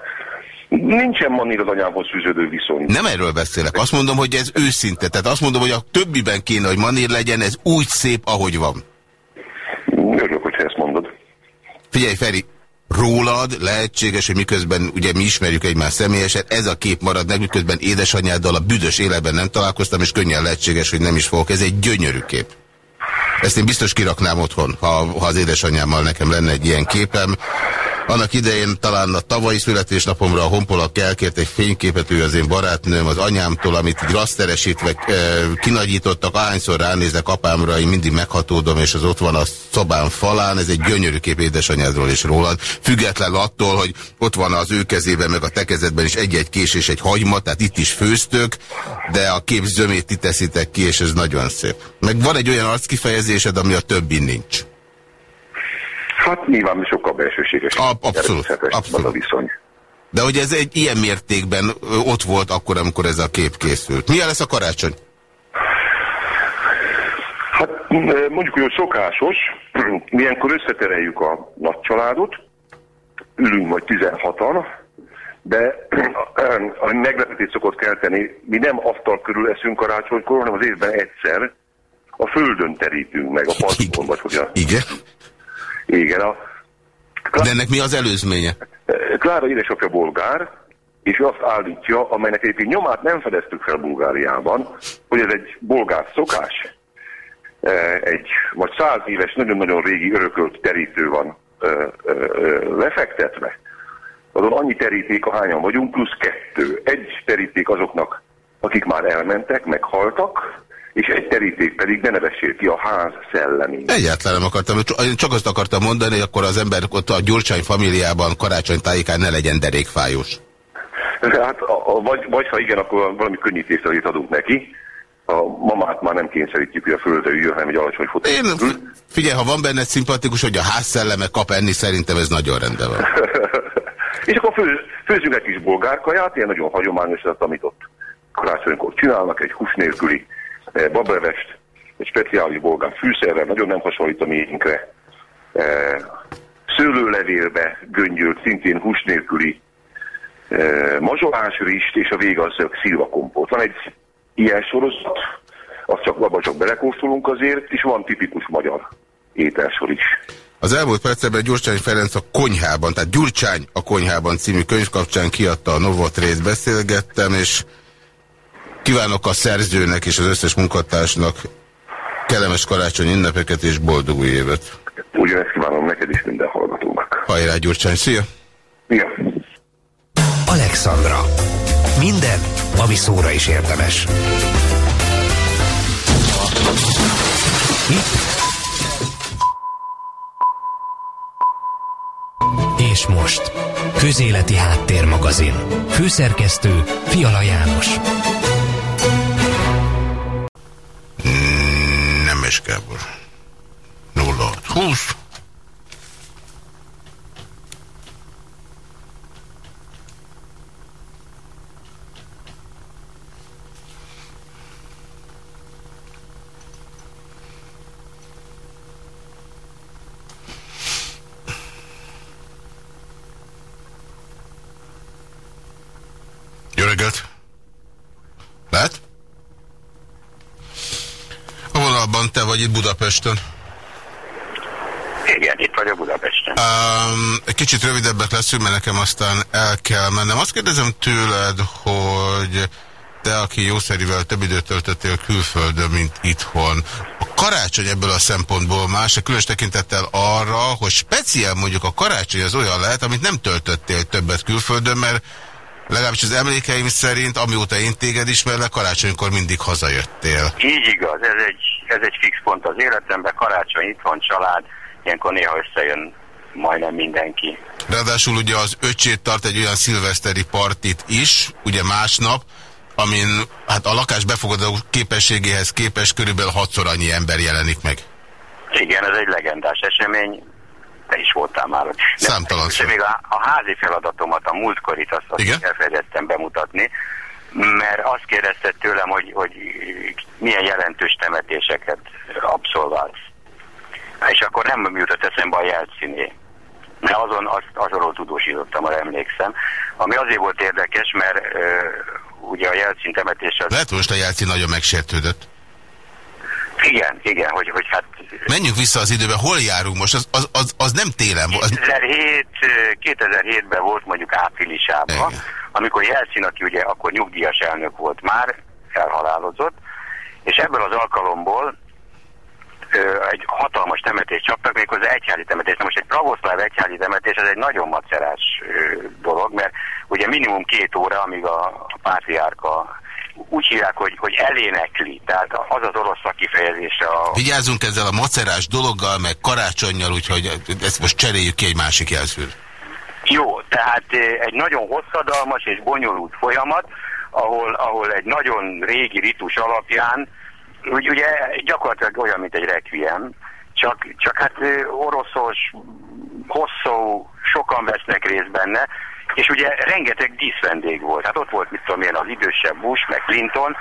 Nincsen manír az anyámhoz fűződő viszony. Nem erről beszélek. Azt mondom, hogy ez őszinte. Tehát azt mondom, hogy a többiben kéne, hogy manír legyen, ez úgy szép, ahogy van. Örülök, hogyha ezt mondod. Figyelj, Feri, rólad lehetséges, hogy miközben ugye mi ismerjük egymás személyesen, ez a kép marad meg, miközben édesanyáddal a büdös életben nem találkoztam, és könnyen lehetséges, hogy nem is fogok. Ez egy gyönyörű kép. Ezt én biztos kiraknám otthon, ha, ha az édesanyámmal nekem lenne egy ilyen képem. Annak idején talán a tavalyi születésnapomra a Honpolak elkért egy fényképet, ő az én barátnőm, az anyámtól, amit így rasteresítve e, kinagyítottak, ahányszor ránézek apámra, én mindig meghatódom, és az ott van a szobám falán, ez egy gyönyörű kép édesanyádról és rólad, független attól, hogy ott van az ő kezében, meg a te kezedben is egy-egy kés és egy hagyma, tehát itt is főztök, de a kép zömét ti teszitek ki, és ez nagyon szép. Meg van egy olyan arckifejezésed, ami a többi nincs. Hát nyilván sokkal belsőséges. A, abszolút, abszolút. a viszony. De hogy ez egy ilyen mértékben ott volt akkor, amikor ez a kép készült. Milyen lesz a karácsony? Hát mondjuk, hogy szokásos, mi ilyenkor összetereljük a nagy családot, ülünk majd 16-an, de a meglepetést szokott kelteni, mi nem asztal körül eszünk karácsonykor, hanem az évben egyszer a földön terítünk meg a padlón, vagy hogy a... Igen? Igen. A... De ennek mi az előzménye? Klára édesapja bolgár, és azt állítja, amelynek egyébként nyomát nem fedeztük fel Bulgáriában, hogy ez egy bolgár szokás, egy vagy száz éves, nagyon-nagyon régi örökölt terítő van lefektetve. Azon annyi teríték, ahányan vagyunk, plusz kettő. Egy teríték azoknak, akik már elmentek, meghaltak, és egy teríték pedig ne nevessél ki a ház szellemét. Egyáltalán nem akartam, csak azt akartam mondani, hogy akkor az ember ott a Gyurcsány familiában karácsony tájékán ne legyen derékfájós. Hát, a, a, vagy, vagy ha igen, akkor valami könnyítést adunk neki. A mamát már nem kényszerítjük, hogy a földre üljön, hanem egy alacsony fotó. Én, figyelj, ha van benne szimpatikus, hogy a házszelleme kap enni, szerintem ez nagyon rendben van. és akkor fő, főzünk egy kis bolgárkaját, ilyen nagyon hagyományos, amit ott karácsonykor csinálnak, egy hús nélküli babrevest, egy speciális bolgár fűszerrel, nagyon nem hasonlít a miénkre. Eh, szőlőlevélbe göngyölt, szintén hús nélküli eh, mazsolás rist, és a vége az szilvakompót. Van egy ilyen sorozat, azt csak abban csak belekóstolunk azért, és van tipikus magyar ételsor is. Az elmúlt percben Gyurcsány Ferenc a konyhában, tehát Gyurcsány a konyhában című könyv kapcsán kiadta a Novotrészt beszélgettem, és Kívánok a szerzőnek és az összes munkatársnak kellemes karácsony ünnepeket és boldog új évet. Ugyanezt kívánom neked is minden hallgatónak. Hajrá Gyurcsány, szia! Szia! Alexandra. Minden, ami szóra is érdemes. És most, Közéleti Háttérmagazin. Főszerkesztő Fiala János. Gábor. 0620 Jó reggelt! Lehet? Vonalban te vagy itt Budapesten. Igen, itt vagyok Budapesten. Um, egy kicsit rövidebbek leszünk, mert nekem aztán el kell mennem. Azt kérdezem tőled, hogy te, aki jószerivel több időt töltöttél külföldön, mint itthon. A karácsony ebből a szempontból más, a különös tekintettel arra, hogy speciál mondjuk a karácsony az olyan lehet, amit nem töltöttél többet külföldön, mert Legalábbis az emlékeim szerint, amióta én téged ismerlek, karácsonykor mindig hazajöttél. Így igaz, ez egy, ez egy fix pont az életemben, karácsony, itt van család, ilyenkor néha összejön majdnem mindenki. Ráadásul ugye az öcsét tart egy olyan szilveszteri partit is, ugye másnap, amin hát a lakás befogadó képességéhez képest körülbelül hatszor annyi ember jelenik meg. Igen, ez egy legendás esemény, te is voltál már. Számtalan De még a, a házi feladatomat, a múltkorit azt, azt elfelejtettem bemutatni, mert azt kérdezted tőlem, hogy, hogy milyen jelentős temetéseket abszolválsz. És akkor nem jutott eszembe a jelszíné. Mert azon, azt, azonról tudósítottam, ha emlékszem. Ami azért volt érdekes, mert uh, ugye a jelszín temetés... Az... Lehet, most a jelszín nagyon megsértődött. Igen, igen, hogy, hogy hát... Menjünk vissza az időbe, hol járunk most? Az, az, az, az nem télen volt. 2007, 2007-ben volt mondjuk áprilisában, igen. amikor Jelcin, aki ugye akkor nyugdíjas elnök volt már, elhalálozott, és ebből az alkalomból egy hatalmas temetést csaptak, méghozzá egyházi temetés. Na most egy pravoszláv egyházi temetés, ez egy nagyon macerás dolog, mert ugye minimum két óra, amíg a, a pátriárka úgy hívják, hogy, hogy elénekli, tehát az az orosz kifejezése. A... Vigyázzunk ezzel a macerás dologgal, meg karácsonyjal, úgyhogy ezt most cseréljük ki egy másik jelzőt. Jó, tehát egy nagyon hosszadalmas és bonyolult folyamat, ahol, ahol egy nagyon régi ritus alapján, úgy, ugye gyakorlatilag olyan, mint egy requiem, csak, csak hát oroszos, hosszú, sokan vesznek részt benne, és ugye rengeteg díszvendég volt. Hát ott volt, mit tudom én, az idősebb Bush, meg Clinton,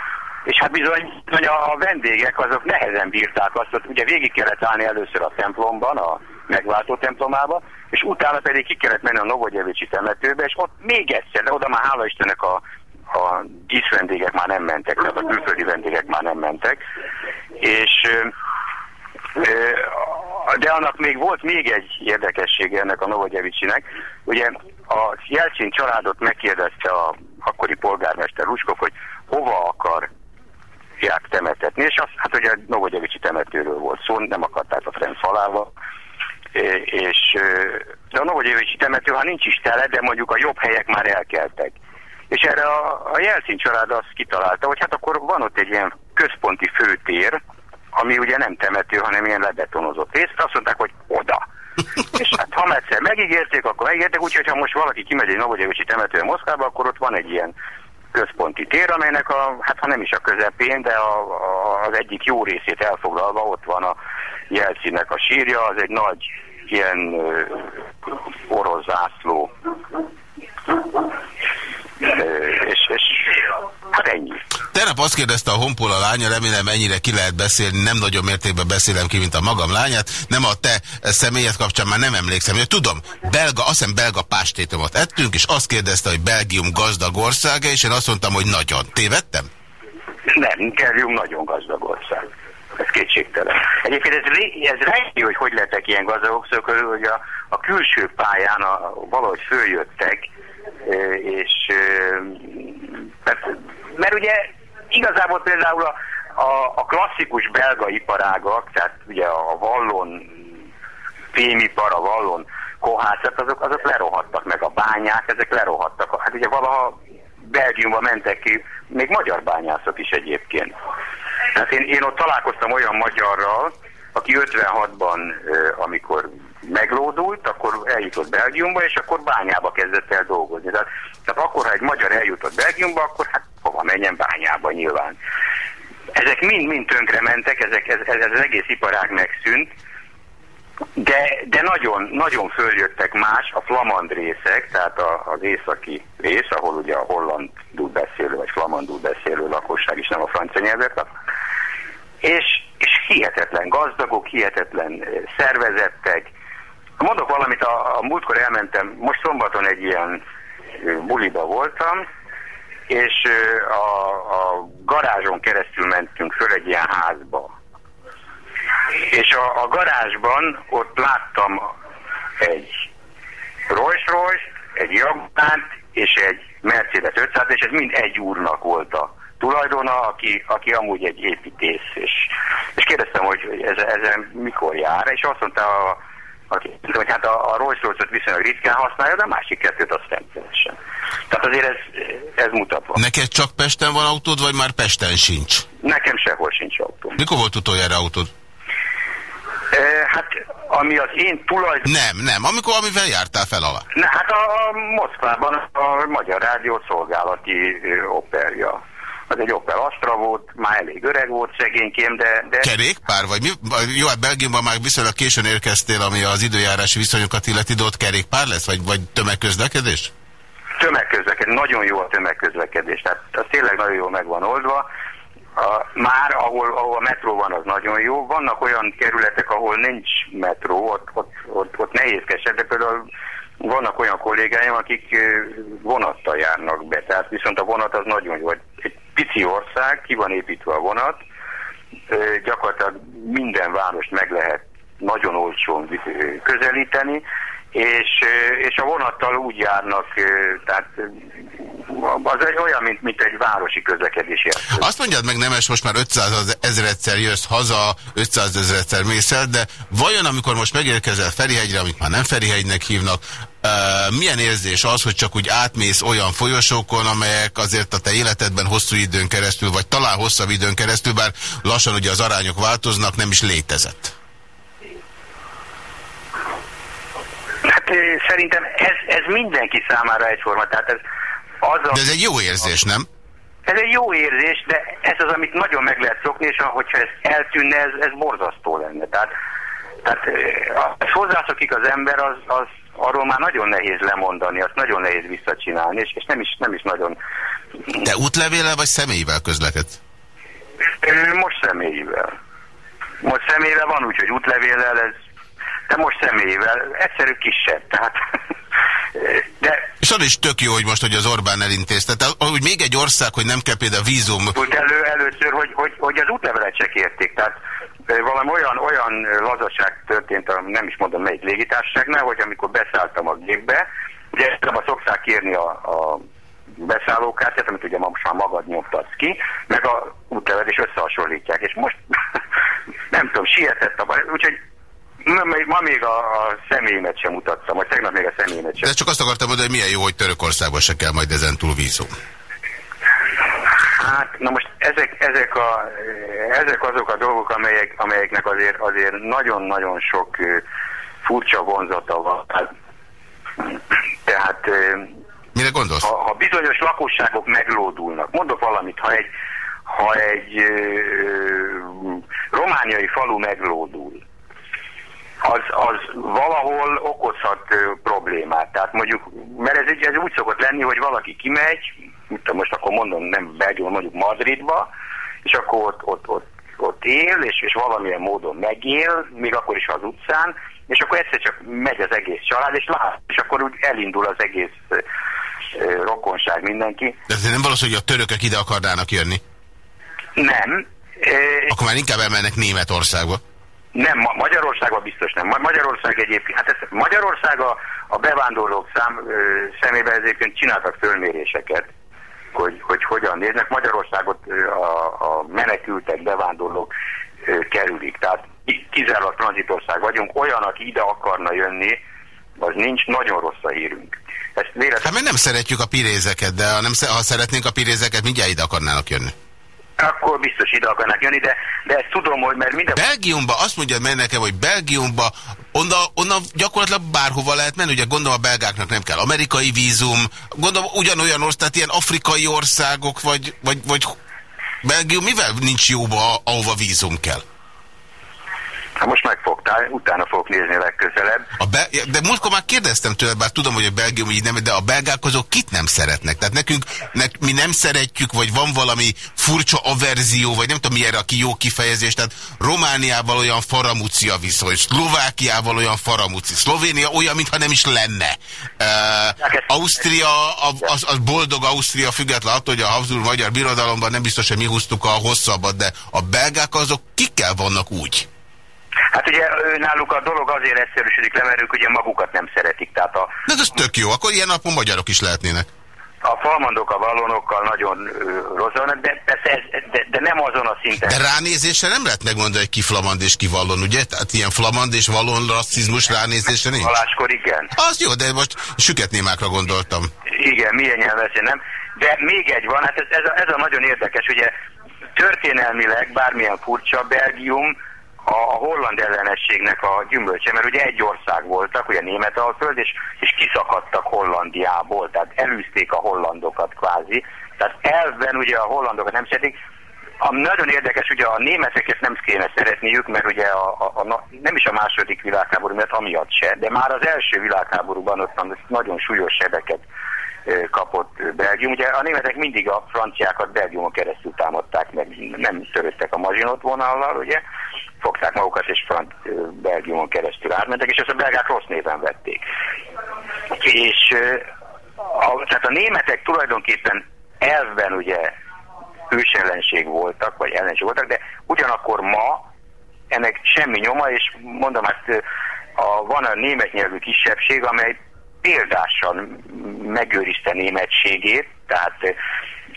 és hát bizony, bizony a, vendégek azok nehezen bírták azt, hogy ugye végig kellett állni először a templomban, a megváltó templomába, és utána pedig ki kellett menni a Novogyevicsi temetőbe, és ott még egyszer, de oda már hála Istennek a, a díszvendégek már nem mentek, tehát a külföldi vendégek már nem mentek, és de annak még volt még egy érdekessége ennek a Novogyevicsinek. Ugye a Jelcsin családot megkérdezte a akkori polgármester Ruskov, hogy hova akar temetetni, és azt, hát ugye Novogyevicsi temetőről volt szó, nem akarták a Ferenc halába, és de a Novogyevicsi temető, ha nincs is tele, de mondjuk a jobb helyek már elkeltek. És erre a, a Jelcsin család azt kitalálta, hogy hát akkor van ott egy ilyen központi főtér, ami ugye nem temető, hanem ilyen lebetonozott rész, azt mondták, hogy oda. És hát ha egyszer megígérték, akkor megígérték, úgyhogy ha most valaki kimegy egy Novogyevicsi temető Moszkvába, akkor ott van egy ilyen központi tér, amelynek a, hát ha nem is a közepén, de a, a, az egyik jó részét elfoglalva ott van a Jelcinek a sírja, az egy nagy ilyen uh, orosz zászló és, és hát ennyi. Tegnap azt kérdezte a Honpol a lánya, remélem mennyire ki lehet beszélni, nem nagyobb mértékben beszélem ki, mint a magam lányát, nem a te személyed kapcsán már nem emlékszem. Hogy tudom, belga, azt hiszem belga pástétomot ettünk, és azt kérdezte, hogy Belgium gazdag országa, és én azt mondtam, hogy nagyon. Tévedtem? Nem, Belgium nagyon gazdag ország. Ez kétségtelen. Egyébként ez, ez rejti, hogy hogy lettek ilyen gazdagok, szóval, hogy a, a külső pályán a, valahogy följöttek, és mert, mert ugye igazából például a, a, a klasszikus belga iparágak, tehát ugye a vallon fémipar, a vallon kohászat, azok, azok lerohadtak meg a bányák, ezek lerohadtak. Hát ugye valaha Belgiumba mentek ki, még magyar bányászok is egyébként. Hát én, én ott találkoztam olyan magyarral, aki 56-ban, amikor meglódult, akkor eljutott Belgiumba, és akkor bányába kezdett el dolgozni. Tehát, tehát akkor, ha egy magyar eljutott Belgiumba, akkor hát hova menjen bányába nyilván. Ezek mind-mind tönkre mentek, ezek, ez, ez, ez az egész iparág megszűnt, de, de nagyon, nagyon följöttek más a flamand részek, tehát a, az északi rész, ahol ugye a hollandul beszélő, vagy flamandul beszélő lakosság is nem a francia nyelvet, és, és hihetetlen gazdagok, hihetetlen szervezettek, Mondok valamit, a, a múltkor elmentem, most szombaton egy ilyen buliba voltam, és a, a garázson keresztül mentünk föl egy ilyen házba. És a, a garázsban ott láttam egy Rolls Royce, egy Jaguárt és egy Mercedes 500, és ez mind egy úrnak volt a tulajdona, aki, aki amúgy egy építész. És, és kérdeztem, hogy ez, ez mikor jár, és azt mondta a aki, hogy hát a, a Rolls Royce-ot viszonylag ritkán használja, de a másik kettőt azt rendszeresen. Tehát azért ez, ez mutatva. Neked csak Pesten van autód, vagy már Pesten sincs? Nekem sehol sincs autó. Mikor volt utoljára autód? E, hát ami az én tulajdon... Nem, nem. Amikor, amivel jártál fel alá? Ne, hát a, a Moszkvában a Magyar Rádió szolgálati operja az egy Opel Astra volt, már elég öreg volt szegénykém, de... de... Kerékpár? Vagy mi? Jó, hát Belgiumban már viszonylag későn érkeztél, ami az időjárási viszonyokat illeti, de ott kerékpár lesz? Vagy, vagy tömegközlekedés? Tömegközlekedés, nagyon jó a tömegközlekedés, tehát az tényleg nagyon jól meg van oldva. A, már ahol, ahol a metró van, az nagyon jó. Vannak olyan kerületek, ahol nincs metró, ott, ott, ott, ott nehézkesebb, de például vannak olyan kollégáim, akik vonattal járnak be, tehát viszont a vonat az nagyon jó. Egy pici ország, ki van építve a vonat, gyakorlatilag minden várost meg lehet nagyon olcsón közelíteni, és, és a vonattal úgy járnak, tehát az egy olyan, mint, mint egy városi közlekedési eszköz. Azt mondjad meg, Nemes, most már 500 ezeredszer jössz haza, 500 ezeredszer mész el, de vajon amikor most megérkezel Ferihegyre, amit már nem Ferihegynek hívnak, milyen érzés az, hogy csak úgy átmész olyan folyosókon, amelyek azért a te életedben hosszú időn keresztül, vagy talán hosszabb időn keresztül, bár lassan ugye az arányok változnak, nem is létezett? Hát szerintem ez, ez mindenki számára egyforma. Tehát ez az a, de ez egy jó érzés, nem? Ez egy jó érzés, de ez az, amit nagyon meg lehet szokni, és hogyha ez eltűnne, ez, ez borzasztó lenne. Tehát, tehát ha hozzászokik az ember, az, az arról már nagyon nehéz lemondani, azt nagyon nehéz visszacsinálni, és, és nem, is, nem is nagyon... De útlevéllel vagy személyével közlekedsz? Most személyével. Most személyével van úgy, hogy útlevéllel, ez, de most személyével egyszerű kisebb, tehát de... És az is tök jó, hogy most, hogy az Orbán elintézte. Tehát, hogy még egy ország, hogy nem kell például vízum... Úgy elő, először, hogy, hogy, hogy az útlevelet se kérték. Tehát valami olyan, olyan lazaság történt, nem is mondom melyik légitársaságnál, hogy amikor beszálltam a gépbe, ugye ezt szokták kérni a, a beszállókártyát, amit ugye most már magad nyomtatsz ki, meg a útlevet is összehasonlítják. És most nem tudom, sietett a úgyhogy Ma még a, a személyemet sem mutattam, vagy tegnap még a személyemet sem. De csak azt akartam mondani, hogy milyen jó, hogy Törökországban se kell majd ezen túl vízum. Hát, na most ezek, ezek, a, ezek azok a dolgok, amelyek, amelyeknek azért azért nagyon-nagyon sok furcsa vonzata van. Tehát... Mire gondolsz? Ha, ha bizonyos lakosságok meglódulnak, mondok valamit, ha egy, ha egy ö, romániai falu meglódul, az, az valahol okozhat ö, problémát. Tehát mondjuk, mert ez, ez úgy szokott lenni, hogy valaki kimegy, most akkor mondom, nem Belgium, mondjuk Madridba, és akkor ott, ott, ott, ott él, és, és valamilyen módon megél, még akkor is az utcán, és akkor egyszer csak megy az egész család, és lát, és akkor úgy elindul az egész ö, ö, rokonság mindenki. De ez nem valószínű, hogy a törökök ide akarnának jönni? Nem. Akkor már inkább elmennek Németországba. Nem, Ma Magyarországban biztos nem. Magyarország egyébként, hát ez, Magyarország a, a bevándorlók szám, ö, szemében egyébként csináltak fölméréseket, hogy, hogy hogyan néznek. Magyarországot a, a menekültek, bevándorlók kerülik. Tehát kizárólag tranzitország vagyunk. Olyan, aki ide akarna jönni, az nincs, nagyon rossz a hírünk. Ezt véletlen... Hát mert nem szeretjük a pirézeket, de ha, nem, ha szeretnénk a pirézeket, mindjárt ide akarnának jönni akkor biztos ide akarnak jönni, de, de ezt tudom, hogy mert minden... Belgiumba, azt mondja meg nekem, hogy Belgiumba, onnan, onnan gyakorlatilag bárhova lehet menni, ugye gondolom a belgáknak nem kell amerikai vízum, gondolom ugyanolyan ország, tehát ilyen afrikai országok, vagy, vagy, vagy Belgium mivel nincs jóba, ahova vízum kell? Hát most megfogtál, utána fogok nézni legközelebb. A be, de múltkor már kérdeztem tőle, bár tudom, hogy a Belgium így nem, de a belgák azok kit nem szeretnek? Tehát nekünk, nek, mi nem szeretjük, vagy van valami furcsa averzió, vagy nem tudom mi erre a ki jó kifejezés, tehát Romániával olyan faramúcia viszony, Szlovákiával olyan faramúci, Szlovénia olyan, mintha nem is lenne. Uh, Ausztria, az, az boldog Ausztria független attól, hogy a Habsburg magyar birodalomban nem biztos, hogy mi húztuk a hosszabbat, de a belgák azok kikkel vannak úgy? Hát ugye náluk a dolog azért egyszerűsödik le, mert ők ugye magukat nem szeretik. Tehát a, de ez tök jó, akkor ilyen napon magyarok is lehetnének. A falmandok a vallonokkal nagyon rosszak, de, ez, de, de nem azon a szinten. De ránézésre nem lehet megmondani, hogy ki flamand és ki vallon, ugye? Tehát ilyen flamand és vallon rasszizmus ránézésre nincs? Haláskor igen. Az jó, de most süketnémákra gondoltam. Igen, milyen nyelvesen nem. De még egy van, hát ez, ez, a, ez a nagyon érdekes, ugye történelmileg bármilyen furcsa, Belgium a holland ellenességnek a gyümölcse, mert ugye egy ország voltak, ugye Németalföld, és, és kiszakadtak Hollandiából, tehát elűzték a hollandokat kvázi. Tehát elven ugye a hollandokat nem szeretik. Ami nagyon érdekes, ugye a németeket nem kéne szeretniük, mert ugye a, a, a, nem is a második világháború, mert amiatt se, de már az első világháborúban ott nagyon súlyos sebeket kapott Belgium. Ugye a németek mindig a franciákat Belgiumon keresztül támadták meg, nem törődtek a mazsinot vonallal, ugye, fogták magukat, és Frant Belgiumon keresztül átmentek, és ezt a belgák rossz néven vették. És a, tehát a németek tulajdonképpen elven ugye ősellenség voltak, vagy ellenség voltak, de ugyanakkor ma ennek semmi nyoma, és mondom, hát a, van a német nyelvű kisebbség, amely példásan megőrizte németségét, tehát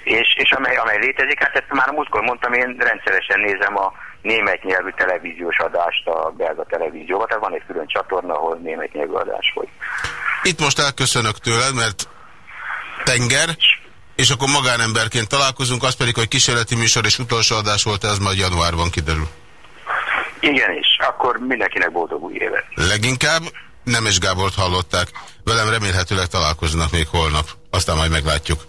és, és amely, amely létezik, hát ezt már a múltkor mondtam, én rendszeresen nézem a német nyelvű televíziós adást a belga televízióban, tehát van egy külön csatorna, ahol német nyelvű adás folyik. Itt most elköszönök tőled, mert tenger, és akkor magánemberként találkozunk, az pedig, hogy kísérleti műsor és utolsó adás volt, ez majd januárban kiderül. Igen is, akkor mindenkinek boldog új évet. Leginkább Nemes Gábort hallották. Velem remélhetőleg találkoznak még holnap. Aztán majd meglátjuk.